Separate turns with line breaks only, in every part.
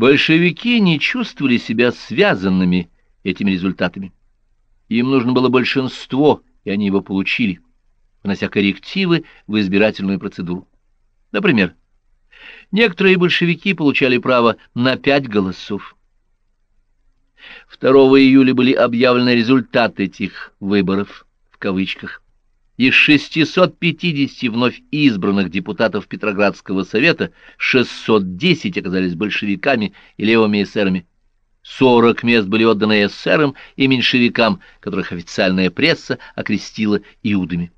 Большевики не чувствовали себя связанными этими результатами. Им нужно было большинство, и они его получили, внося коррективы в избирательную процедуру. Например, некоторые большевики получали право на пять голосов. 2 июля были объявлены результаты этих «выборов» в кавычках. Из 650 вновь избранных депутатов Петроградского совета 610 оказались большевиками и левыми эсерами. 40 мест были отданы эсерам и меньшевикам, которых официальная пресса окрестила иудами.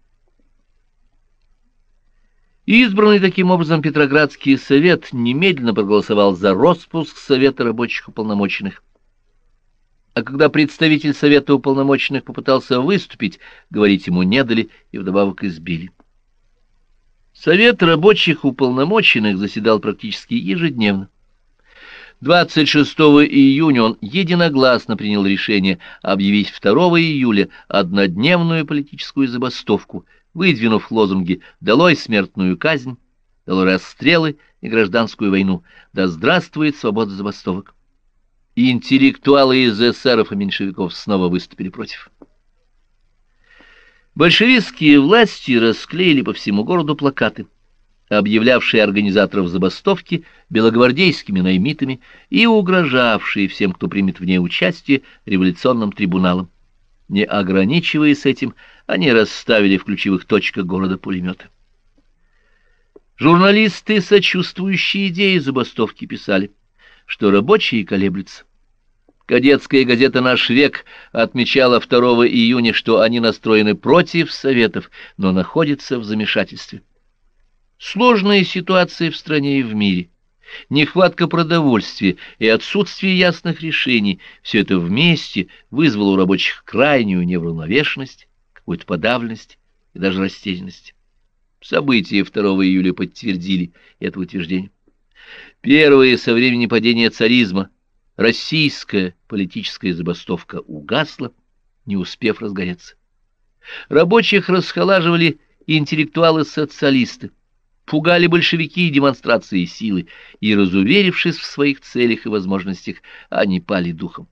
Избранный таким образом Петроградский совет немедленно проголосовал за распуск Совета рабочих уполномоченных. А когда представитель Совета уполномоченных попытался выступить, говорить ему не дали и вдобавок избили. Совет рабочих уполномоченных заседал практически ежедневно. 26 июня он единогласно принял решение объявить 2 июля однодневную политическую забастовку, выдвинув лозунги «Долой смертную казнь», «Долой расстрелы» и «Гражданскую войну», «Да здравствует свобода забастовок» интеллектуалы из эсеров и меньшевиков снова выступили против. Большевистские власти расклеили по всему городу плакаты, объявлявшие организаторов забастовки белогвардейскими наймитами и угрожавшие всем, кто примет в ней участие, революционным трибуналом. Не ограничиваясь этим, они расставили в ключевых точках города пулеметы. Журналисты, сочувствующие идее забастовки, писали – что рабочие колеблются. Кадетская газета «Наш век» отмечала 2 июня, что они настроены против Советов, но находятся в замешательстве. Сложная ситуация в стране и в мире, нехватка продовольствия и отсутствие ясных решений – все это вместе вызвало у рабочих крайнюю неуравновешенность, какую-то подавленность и даже растерянность. События 2 июля подтвердили это утверждение. Первые со времени падения царизма российская политическая забастовка угасла, не успев разгореться. Рабочих расхолаживали интеллектуалы-социалисты, пугали большевики и демонстрации силы, и, разуверившись в своих целях и возможностях, они пали духом.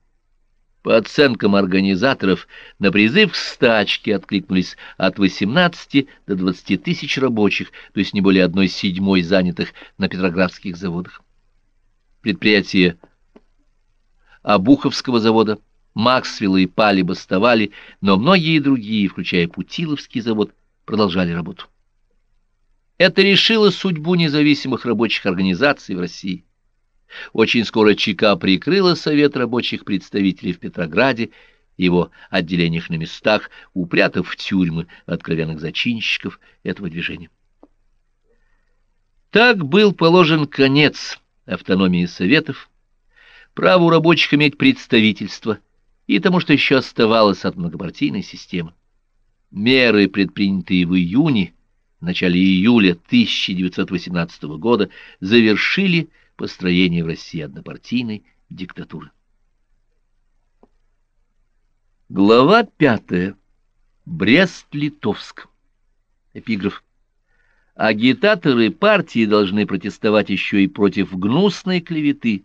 По оценкам организаторов, на призыв к стачке откликнулись от 18 до 20 тысяч рабочих, то есть не более одной седьмой занятых на петроградских заводах. Предприятия Обуховского завода, Максвелла и Пали бастовали, но многие другие, включая Путиловский завод, продолжали работу. Это решило судьбу независимых рабочих организаций в России. Очень скоро ЧК прикрыла Совет рабочих представителей в Петрограде, его отделениях на местах, упрятав в тюрьмы откровенных зачинщиков этого движения. Так был положен конец автономии Советов, праву рабочих иметь представительство и тому, что еще оставалось от многопартийной системы. Меры, предпринятые в июне, в начале июля 1918 года, завершили построение в России однопартийной диктатуры. Глава пятая. Брест-Литовск. Эпиграф. Агитаторы партии должны протестовать еще и против гнусной клеветы,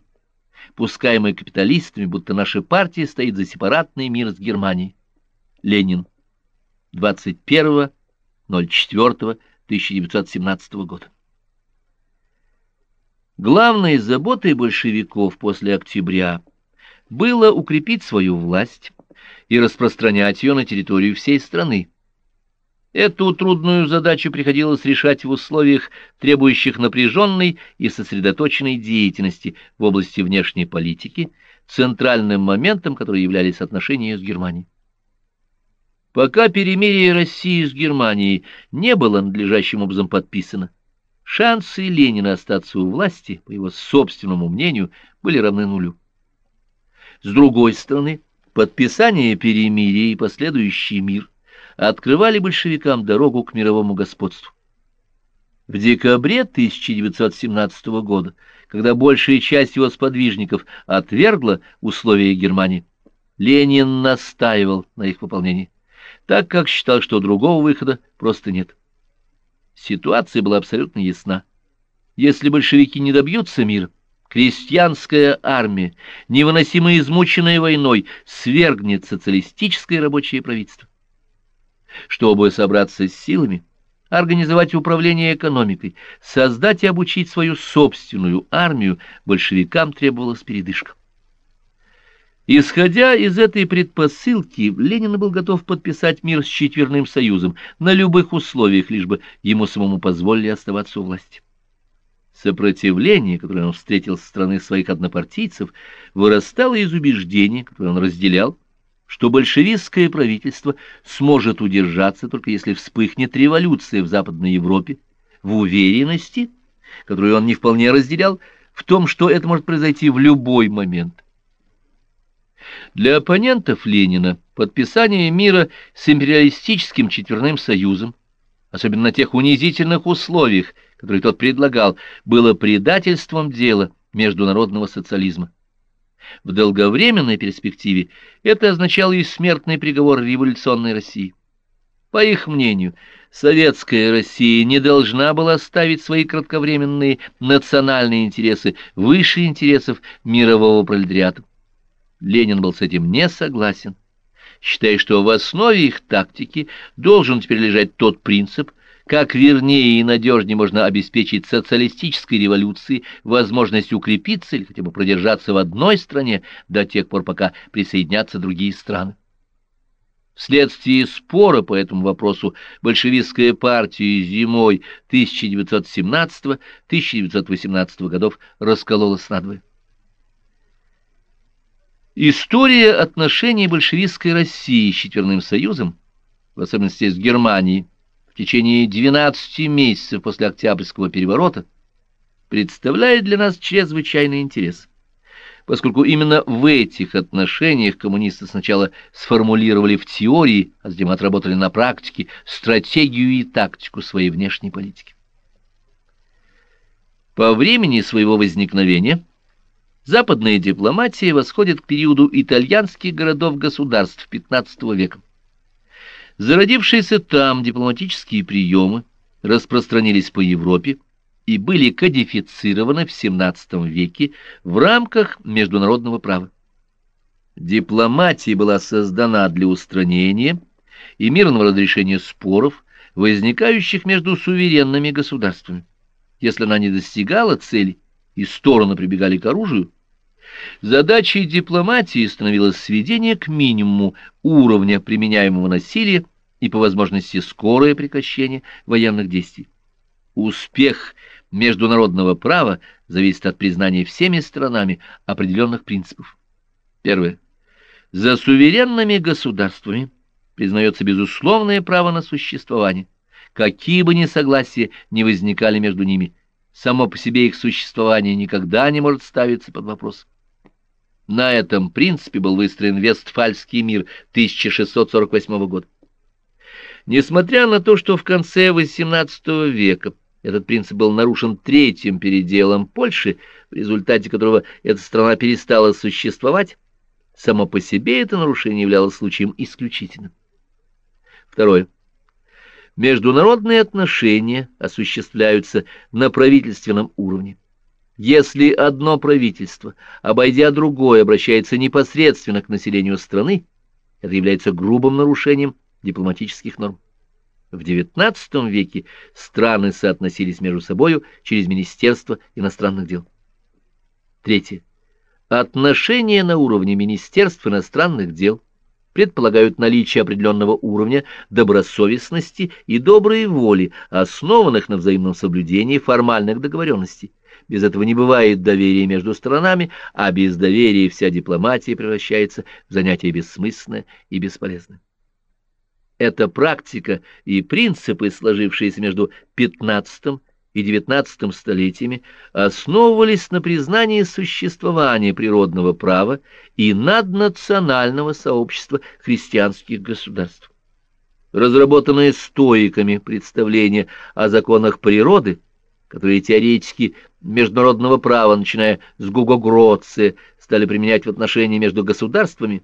пускаемой капиталистами, будто наша партия стоит за сепаратный мир с Германией. Ленин. 21.04.1917 года. Главной заботой большевиков после октября было укрепить свою власть и распространять ее на территорию всей страны. Эту трудную задачу приходилось решать в условиях, требующих напряженной и сосредоточенной деятельности в области внешней политики, центральным моментом которой являлись отношения с Германией. Пока перемирие России с Германией не было надлежащим образом подписано, Шансы Ленина остаться у власти, по его собственному мнению, были равны нулю. С другой стороны, подписание перемирия и последующий мир открывали большевикам дорогу к мировому господству. В декабре 1917 года, когда большая часть его сподвижников отвергла условия Германии, Ленин настаивал на их выполнении, так как считал, что другого выхода просто нет. Ситуация была абсолютно ясна. Если большевики не добьются мира, крестьянская армия, невыносимо измученная войной, свергнет социалистическое рабочее правительство. Чтобы собраться с силами, организовать управление экономикой, создать и обучить свою собственную армию, большевикам требовалась передышка. Исходя из этой предпосылки, Ленин был готов подписать мир с Четверным Союзом на любых условиях, лишь бы ему самому позволили оставаться у власти. Сопротивление, которое он встретил со стороны своих однопартийцев, вырастало из убеждения, которое он разделял, что большевистское правительство сможет удержаться только если вспыхнет революция в Западной Европе, в уверенности, которую он не вполне разделял, в том, что это может произойти в любой момент. Для оппонентов Ленина подписание мира с империалистическим четверным союзом, особенно на тех унизительных условиях, которые тот предлагал, было предательством дела международного социализма. В долговременной перспективе это означало и смертный приговор революционной России. По их мнению, советская Россия не должна была ставить свои кратковременные национальные интересы выше интересов мирового пролетариата. Ленин был с этим не согласен, считая, что в основе их тактики должен теперь лежать тот принцип, как вернее и надежнее можно обеспечить социалистической революции возможность укрепиться или хотя бы продержаться в одной стране до тех пор, пока присоединятся другие страны. Вследствие спора по этому вопросу большевистская партия зимой 1917-1918 годов раскололась надвое. История отношений большевистской России с Четверным Союзом, в особенности с Германией, в течение 12 месяцев после Октябрьского переворота, представляет для нас чрезвычайный интерес, поскольку именно в этих отношениях коммунисты сначала сформулировали в теории, а затем отработали на практике стратегию и тактику своей внешней политики. По времени своего возникновения – Западная дипломатия восходит к периоду итальянских городов-государств XV века. Зародившиеся там дипломатические приемы распространились по Европе и были кодифицированы в XVII веке в рамках международного права. Дипломатия была создана для устранения и мирного разрешения споров, возникающих между суверенными государствами. Если она не достигала цели и стороны прибегали к оружию, Задачей дипломатии становилось сведение к минимуму уровня применяемого насилия и по возможности скорое прекращение военных действий. Успех международного права зависит от признания всеми сторонами определенных принципов. Первое. За суверенными государствами признается безусловное право на существование, какие бы несогласия не возникали между ними. Само по себе их существование никогда не может ставиться под вопрос. На этом принципе был выстроен Вестфальский мир 1648 года. Несмотря на то, что в конце XVIII века этот принцип был нарушен третьим переделом Польши, в результате которого эта страна перестала существовать, само по себе это нарушение являлось случаем исключительным. Второе. Международные отношения осуществляются на правительственном уровне. Если одно правительство, обойдя другое, обращается непосредственно к населению страны, это является грубым нарушением дипломатических норм. В XIX веке страны соотносились между собою через Министерство иностранных дел. Третье. Отношения на уровне Министерства иностранных дел предполагают наличие определенного уровня добросовестности и доброй воли, основанных на взаимном соблюдении формальных договоренностей. Без этого не бывает доверия между сторонами, а без доверия вся дипломатия превращается в занятие бессмысленное и бесполезное. Эта практика и принципы, сложившиеся между XV и XIX столетиями, основывались на признании существования природного права и наднационального сообщества христианских государств. Разработанные стоиками представления о законах природы – которые теоретики международного права, начиная с Гугогроци, стали применять в отношении между государствами,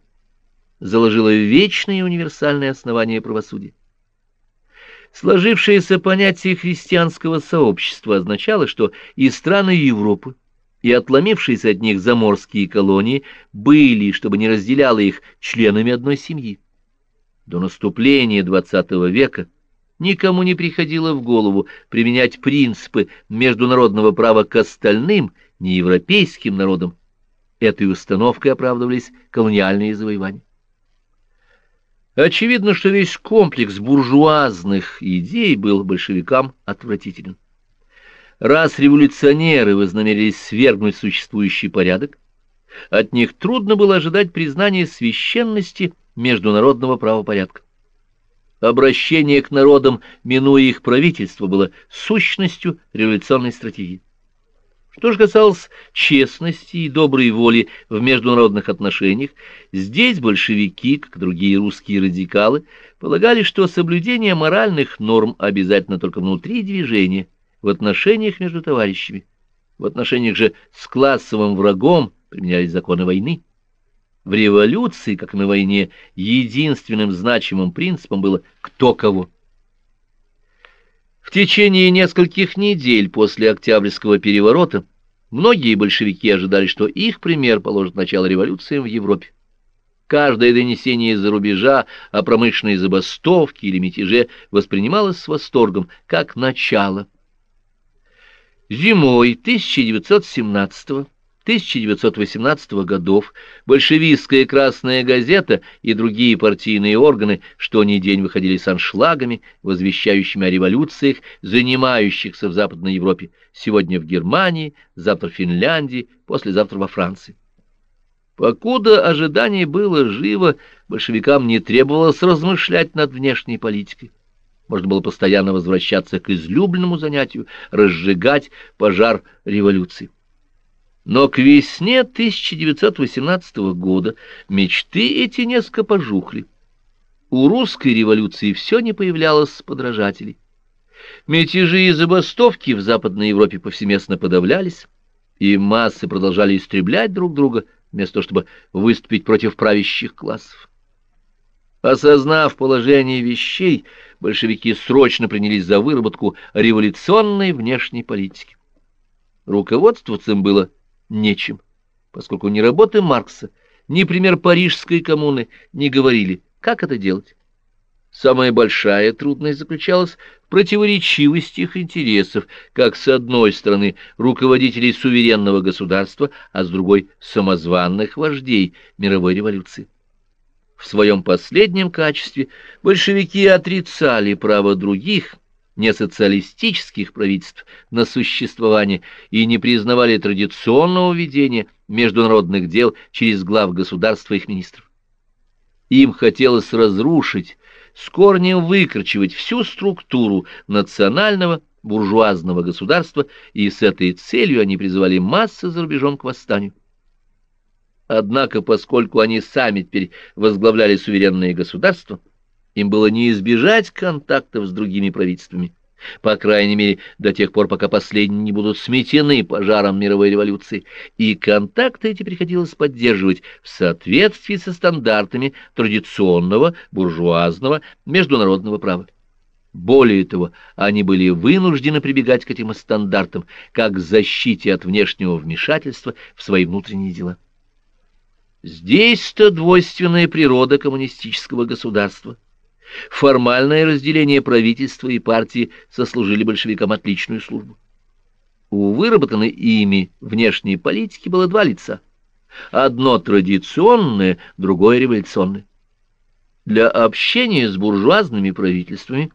заложило вечное и универсальное основание правосудия. Сложившееся понятие христианского сообщества означало, что и страны Европы, и отломившиеся от них заморские колонии были, чтобы не разделяло их, членами одной семьи. До наступления XX века никому не приходило в голову применять принципы международного права к остальным неевропейским народам. Этой установкой оправдывались колониальные завоевания. Очевидно, что весь комплекс буржуазных идей был большевикам отвратителен. Раз революционеры вознамерились свергнуть существующий порядок, от них трудно было ожидать признания священности международного правопорядка. Обращение к народам, минуя их правительство, было сущностью революционной стратегии. Что же касалось честности и доброй воли в международных отношениях, здесь большевики, как другие русские радикалы, полагали, что соблюдение моральных норм обязательно только внутри движения, в отношениях между товарищами. В отношениях же с классовым врагом применялись законы войны. В революции, как на войне, единственным значимым принципом было «кто кого». В течение нескольких недель после Октябрьского переворота многие большевики ожидали, что их пример положит начало революции в Европе. Каждое донесение из-за рубежа о промышленной забастовке или мятеже воспринималось с восторгом, как начало. Зимой 1917 1918 годов большевистская «Красная газета» и другие партийные органы что ни день выходили с аншлагами, возвещающими о революциях, занимающихся в Западной Европе, сегодня в Германии, завтра в Финляндии, послезавтра во Франции. Покуда ожидание было живо, большевикам не требовалось размышлять над внешней политикой. Можно было постоянно возвращаться к излюбленному занятию, разжигать пожар революции. Но к весне 1918 года мечты эти несколько пожухли. У русской революции все не появлялось подражателей. Мятежи и забастовки в Западной Европе повсеместно подавлялись, и массы продолжали истреблять друг друга, вместо того, чтобы выступить против правящих классов. Осознав положение вещей, большевики срочно принялись за выработку революционной внешней политики. Руководствоваться им было нечем, поскольку ни работы Маркса, ни пример Парижской коммуны не говорили, как это делать. Самая большая трудность заключалась в противоречивости их интересов, как с одной стороны руководителей суверенного государства, а с другой самозванных вождей мировой революции. В своем последнем качестве большевики отрицали право других, несоциалистических правительств на существование и не признавали традиционного ведения международных дел через глав государства их министров. Им хотелось разрушить, с корнем выкорчевать всю структуру национального буржуазного государства, и с этой целью они призывали массы за рубежом к восстанию. Однако, поскольку они сами теперь возглавляли суверенные государства, им было не избежать контактов с другими правительствами, по крайней мере, до тех пор, пока последние не будут сметены пожаром мировой революции, и контакты эти приходилось поддерживать в соответствии со стандартами традиционного буржуазного международного права. Более того, они были вынуждены прибегать к этим стандартам как к защите от внешнего вмешательства в свои внутренние дела. Здесь-то двойственная природа коммунистического государства – Формальное разделение правительства и партии сослужили большевикам отличную службу. У выработанной ими внешней политики было два лица. Одно традиционное, другое революционное. Для общения с буржуазными правительствами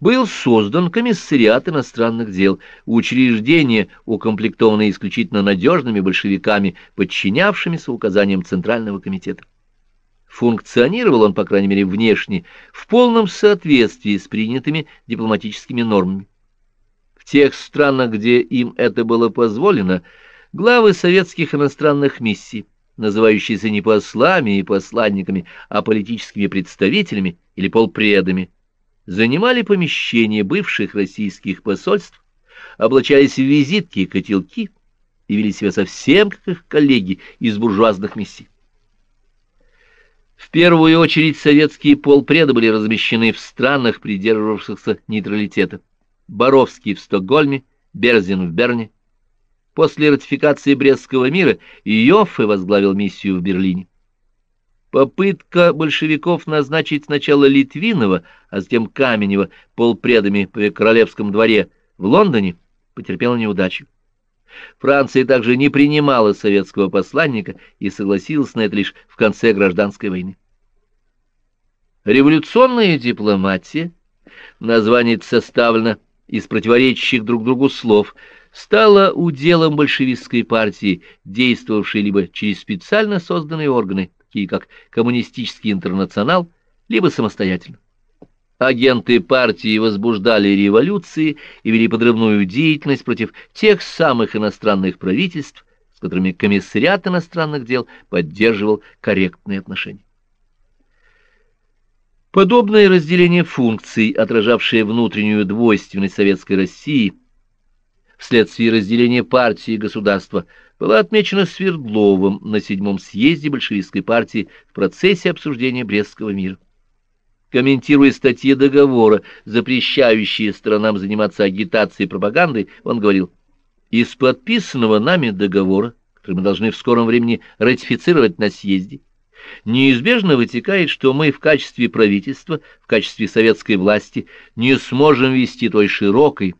был создан комиссариат иностранных дел, учреждение, укомплектованное исключительно надежными большевиками, подчинявшимися указаниям Центрального комитета. Функционировал он, по крайней мере, внешне, в полном соответствии с принятыми дипломатическими нормами. В тех странах, где им это было позволено, главы советских иностранных миссий, называющиеся не послами и посланниками, а политическими представителями или полпредами, занимали помещения бывших российских посольств, облачались в визитки и котелки и вели себя совсем как их коллеги из буржуазных миссий. В первую очередь советские полпреды были размещены в странах, придерживавшихся нейтралитета. Боровский в Стокгольме, Берзин в Берне. после ратификации Брестского мира Йоффе возглавил миссию в Берлине. Попытка большевиков назначить сначала Литвинова, а затем Каменева полпредами при королевском дворе в Лондоне потерпела неудачу. Франция также не принимала советского посланника и согласилась на это лишь в конце гражданской войны. Революционная дипломатия, название составлено из противоречащих друг другу слов, стала уделом большевистской партии, действовавшей либо через специально созданные органы, такие как Коммунистический интернационал, либо самостоятельно. Агенты партии возбуждали революции и вели подрывную деятельность против тех самых иностранных правительств, с которыми комиссариат иностранных дел поддерживал корректные отношения. Подобное разделение функций, отражавшее внутреннюю двойственность Советской России, вследствие разделения партии и государства, было отмечено Свердловым на седьмом съезде большевистской партии в процессе обсуждения Брестского мира. Комментируя статьи договора, запрещающие сторонам заниматься агитацией и пропагандой, он говорил, «Из подписанного нами договора, который мы должны в скором времени ратифицировать на съезде, неизбежно вытекает, что мы в качестве правительства, в качестве советской власти не сможем вести той широкой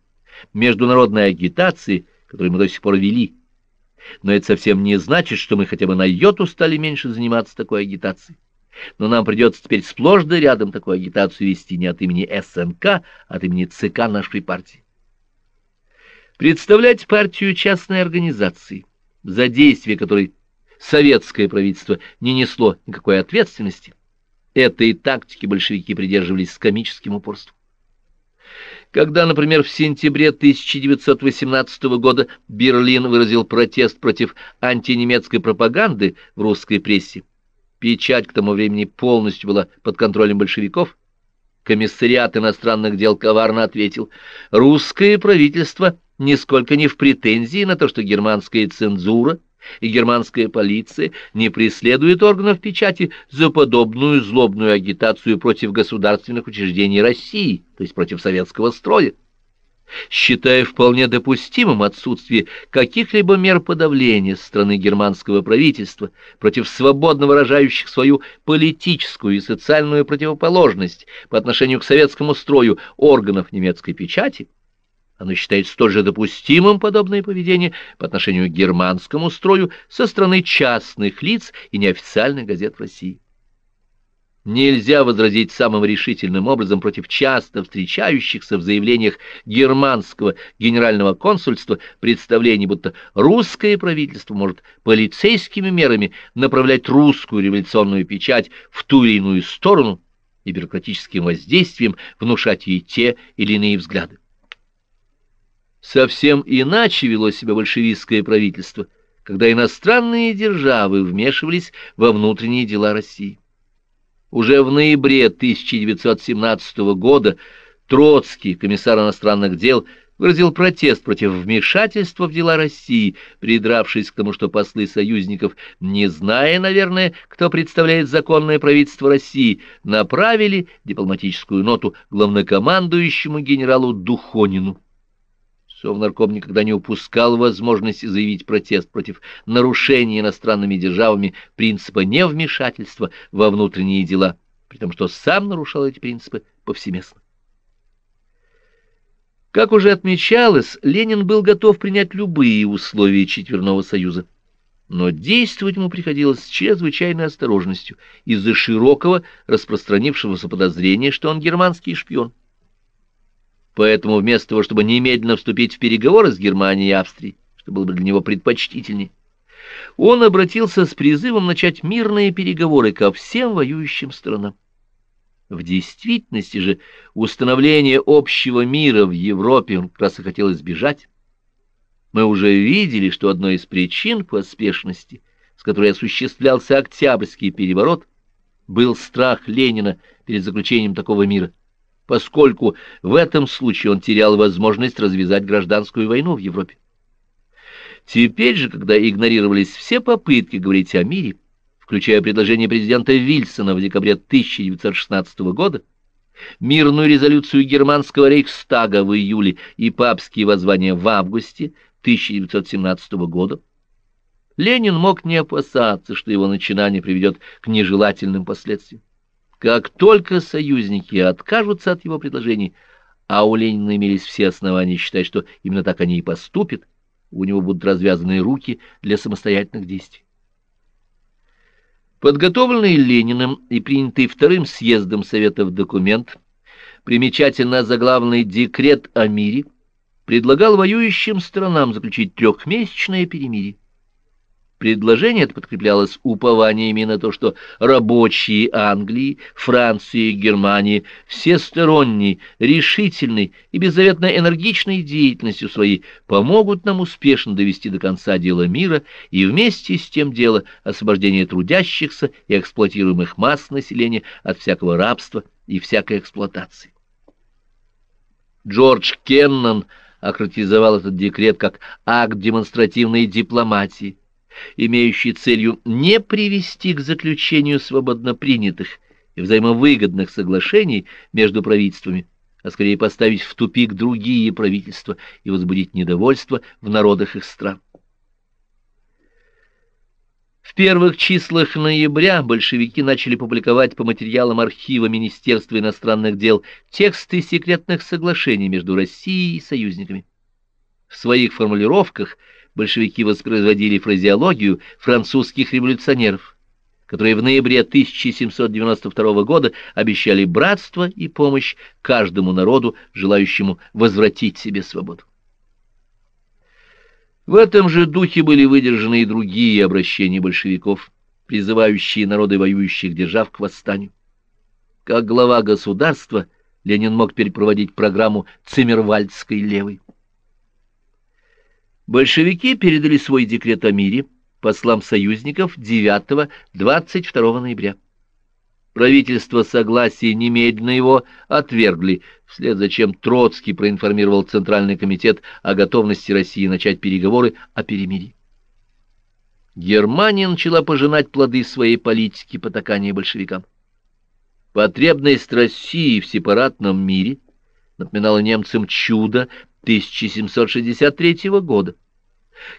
международной агитации, которую мы до сих пор вели. Но это совсем не значит, что мы хотя бы на йоту стали меньше заниматься такой агитацией но нам придется теперь сплошь да рядом такую агитацию вести не от имени СНК, а от имени ЦК нашей партии. Представлять партию частной организации, за действие которой советское правительство не несло никакой ответственности, этой тактики большевики придерживались с комическим упорством. Когда, например, в сентябре 1918 года Берлин выразил протест против антинемецкой пропаганды в русской прессе, Печать к тому времени полностью была под контролем большевиков. Комиссариат иностранных дел коварно ответил, русское правительство нисколько не в претензии на то, что германская цензура и германская полиция не преследуют органов печати за подобную злобную агитацию против государственных учреждений России, то есть против советского строя считая вполне допустимым отсутствие каких-либо мер подавления со стороны германского правительства против свободно выражающих свою политическую и социальную противоположность по отношению к советскому строю органов немецкой печати, оно считает столь же допустимым подобное поведение по отношению к германскому строю со стороны частных лиц и неофициальных газет в России. Нельзя возразить самым решительным образом против часто встречающихся в заявлениях германского генерального консульства представлений, будто русское правительство может полицейскими мерами направлять русскую революционную печать в ту или иную сторону и бюрократическим воздействием внушать ей те или иные взгляды. Совсем иначе вело себя большевистское правительство, когда иностранные державы вмешивались во внутренние дела России. Уже в ноябре 1917 года Троцкий, комиссар иностранных дел, выразил протест против вмешательства в дела России, придравшись к тому, что послы союзников, не зная, наверное, кто представляет законное правительство России, направили дипломатическую ноту главнокомандующему генералу Духонину. Совнарком никогда не упускал возможности заявить протест против нарушения иностранными державами принципа невмешательства во внутренние дела, при том, что сам нарушал эти принципы повсеместно. Как уже отмечалось, Ленин был готов принять любые условия Четверного Союза, но действовать ему приходилось с чрезвычайной осторожностью из-за широкого распространившегося подозрения, что он германский шпион. Поэтому вместо того, чтобы немедленно вступить в переговоры с Германией и Австрией, что было бы для него предпочтительнее, он обратился с призывом начать мирные переговоры ко всем воюющим сторонам. В действительности же установление общего мира в Европе он как раз и хотел избежать. Мы уже видели, что одной из причин поспешности, с которой осуществлялся Октябрьский переворот, был страх Ленина перед заключением такого мира – поскольку в этом случае он терял возможность развязать гражданскую войну в Европе. Теперь же, когда игнорировались все попытки говорить о мире, включая предложение президента Вильсона в декабре 1916 года, мирную резолюцию германского рейхстага в июле и папские воззвания в августе 1917 года, Ленин мог не опасаться, что его начинание приведет к нежелательным последствиям. Как только союзники откажутся от его предложений, а у Ленина имелись все основания считать, что именно так они и поступят, у него будут развязаны руки для самостоятельных действий. Подготовленный Лениным и принятый Вторым съездом Советов документ, примечательно заглавленный «Декрет о мире», предлагал воюющим странам заключить трехмесячное перемирие. Предложение это подкреплялось упованиями на то, что рабочие Англии, Франции и Германии всесторонней, решительной и беззаветно энергичной деятельностью своей помогут нам успешно довести до конца дело мира и вместе с тем дело освобождения трудящихся и эксплуатируемых масс населения от всякого рабства и всякой эксплуатации. Джордж Кеннон охарактеризовал этот декрет как акт демонстративной дипломатии, имеющий целью не привести к заключению свободно принятых и взаимовыгодных соглашений между правительствами, а скорее поставить в тупик другие правительства и возбудить недовольство в народах их стран. В первых числах ноября большевики начали публиковать по материалам архива Министерства иностранных дел тексты секретных соглашений между Россией и союзниками. В своих формулировках – большевики воспроизводили фразеологию французских революционеров, которые в ноябре 1792 года обещали братство и помощь каждому народу, желающему возвратить себе свободу. В этом же духе были выдержаны и другие обращения большевиков, призывающие народы воюющих держав к восстанию. Как глава государства Ленин мог перепроводить программу Циммервальдской левой. Большевики передали свой декрет о мире послам союзников 9-22 ноября. Правительство согласия немедленно его отвергли, вслед за чем Троцкий проинформировал Центральный комитет о готовности России начать переговоры о перемирии. Германия начала пожинать плоды своей политики потакания большевикам. Потребность России в сепаратном мире напоминала немцам чудо, 1763 года,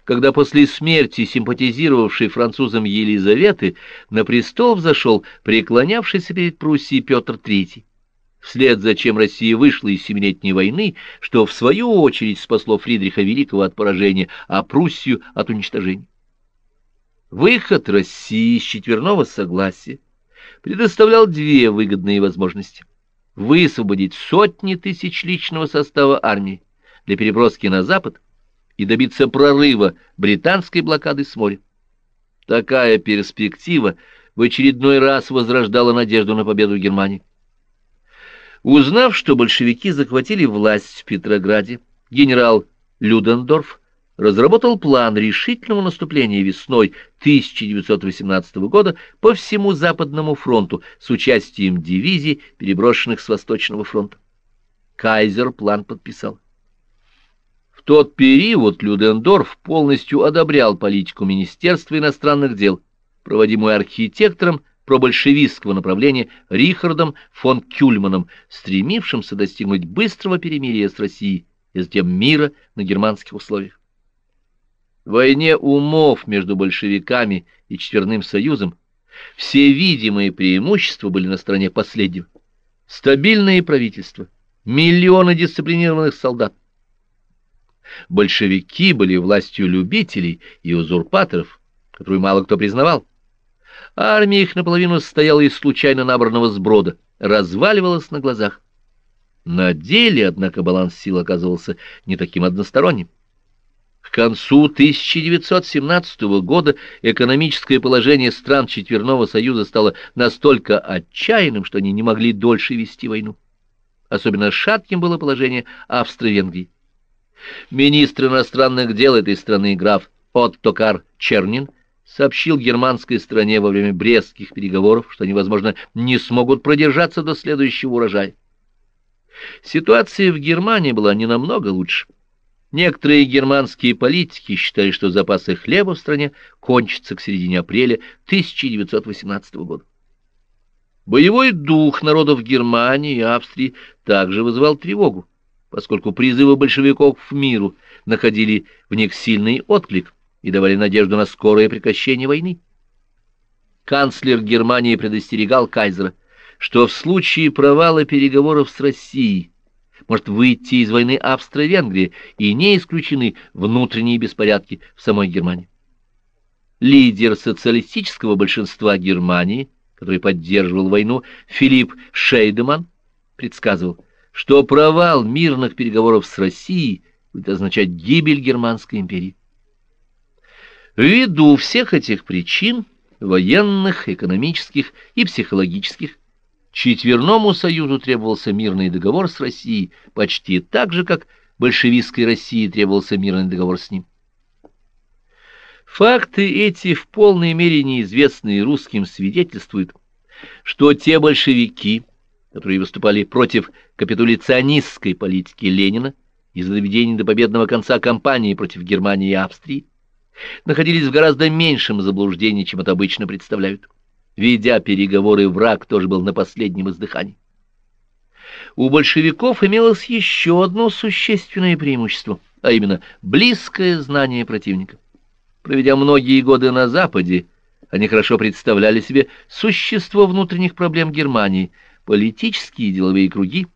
когда после смерти симпатизировавшей французам Елизаветы на престол взошел преклонявшийся перед Пруссией Петр III, вслед за чем Россия вышла из Семилетней войны, что в свою очередь спасло Фридриха Великого от поражения, а Пруссию от уничтожения. Выход России из четверного согласия предоставлял две выгодные возможности – высвободить сотни тысяч личного состава армии, для переброски на запад и добиться прорыва британской блокады с моря. Такая перспектива в очередной раз возрождала надежду на победу Германии. Узнав, что большевики захватили власть в Петрограде, генерал Людендорф разработал план решительного наступления весной 1918 года по всему Западному фронту с участием дивизий, переброшенных с Восточного фронта. Кайзер план подписал тот период Людендорф полностью одобрял политику Министерства иностранных дел, проводимую архитектором пробольшевистского направления Рихардом фон Кюльманом, стремившимся достигнуть быстрого перемирия с Россией и затем мира на германских условиях. В войне умов между большевиками и Четверным Союзом все видимые преимущества были на стороне последнего. Стабильное правительство, миллионы дисциплинированных солдат, большевики были властью любителей и узурпаторов, которую мало кто признавал. Армия их наполовину состояла из случайно набранного сброда, разваливалась на глазах. На деле, однако, баланс сил оказывался не таким односторонним. К концу 1917 года экономическое положение стран Четверного Союза стало настолько отчаянным, что они не могли дольше вести войну. Особенно шатким было положение Австро-Венгрии. Министр иностранных дел этой страны граф Оттокар Чернин сообщил германской стране во время брестских переговоров, что они, возможно, не смогут продержаться до следующего урожая. Ситуация в Германии была не намного лучше. Некоторые германские политики считали, что запасы хлеба в стране кончатся к середине апреля 1918 года. Боевой дух народов Германии и Австрии также вызывал тревогу поскольку призывы большевиков в миру находили в них сильный отклик и давали надежду на скорое прекращение войны. Канцлер Германии предостерегал кайзера, что в случае провала переговоров с Россией может выйти из войны Австро-Венгрия, и не исключены внутренние беспорядки в самой Германии. Лидер социалистического большинства Германии, который поддерживал войну, Филипп Шейдеман, предсказывал, что провал мирных переговоров с Россией будет означать гибель Германской империи. Ввиду всех этих причин, военных, экономических и психологических, Четверному союзу требовался мирный договор с Россией почти так же, как большевистской России требовался мирный договор с ним. Факты эти в полной мере неизвестные русским свидетельствуют, что те большевики, которые выступали против капитуляционистской политики Ленина из-за доведения до победного конца кампании против Германии и Австрии, находились в гораздо меньшем заблуждении, чем это обычно представляют. Ведя переговоры, враг тоже был на последнем издыхании. У большевиков имелось еще одно существенное преимущество, а именно близкое знание противника. Проведя многие годы на Западе, они хорошо представляли себе существо внутренних проблем Германии, политические и деловые круги,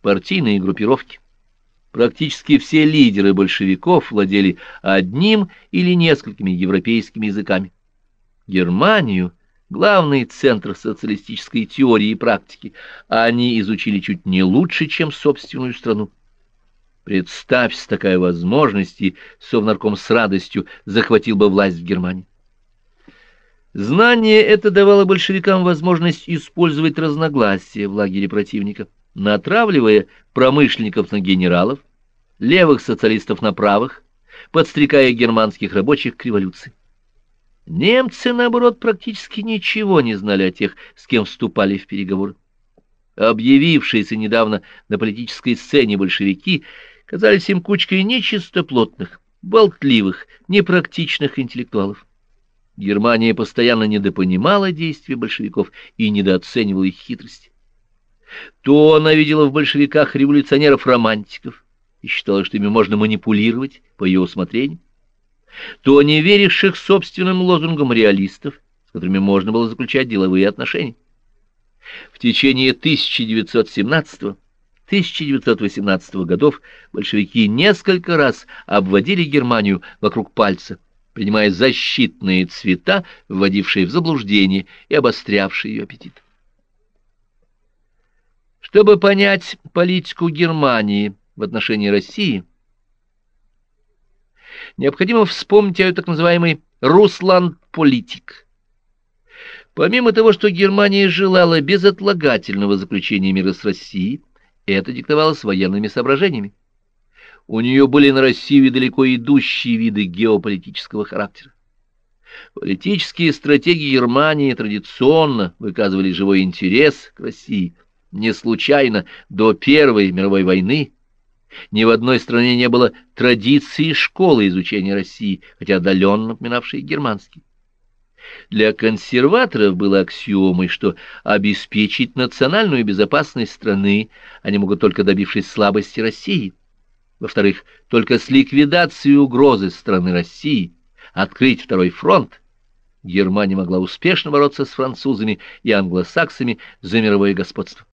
партийные группировки. Практически все лидеры большевиков владели одним или несколькими европейскими языками. Германию – главный центр социалистической теории и практики, они изучили чуть не лучше, чем собственную страну. Представься такая возможность, и Совнарком с радостью захватил бы власть в Германии. Знание это давало большевикам возможность использовать разногласия в лагере противника, натравливая промышленников на генералов, левых социалистов на правых, подстрекая германских рабочих к революции. Немцы, наоборот, практически ничего не знали о тех, с кем вступали в переговоры. Объявившиеся недавно на политической сцене большевики казались им кучкой нечистоплотных, болтливых, непрактичных интеллектуалов. Германия постоянно недопонимала действия большевиков и недооценивала их хитрость. То она видела в большевиках революционеров-романтиков и считала, что ими можно манипулировать по ее усмотрению то не веривших собственным лозунгам реалистов, с которыми можно было заключать деловые отношения. В течение 1917-1918 годов большевики несколько раз обводили Германию вокруг пальца, принимая защитные цвета, вводившие в заблуждение и обострявшие ее аппетит. Чтобы понять политику Германии в отношении России, необходимо вспомнить о так называемой «Русланд-политик». Помимо того, что Германия желала безотлагательного заключения мира с Россией, это диктовалось военными соображениями. У нее были на Россию далеко идущие виды геополитического характера. Политические стратегии Германии традиционно выказывали живой интерес к России. Не случайно до Первой мировой войны ни в одной стране не было традиции школы изучения России, хотя отдаленно напоминавшей германский. Для консерваторов было аксиомой, что обеспечить национальную безопасность страны они могут только добившись слабости России. Во-вторых, только с ликвидацией угрозы страны России открыть второй фронт Германия могла успешно бороться с французами и англосаксами за мировое господство.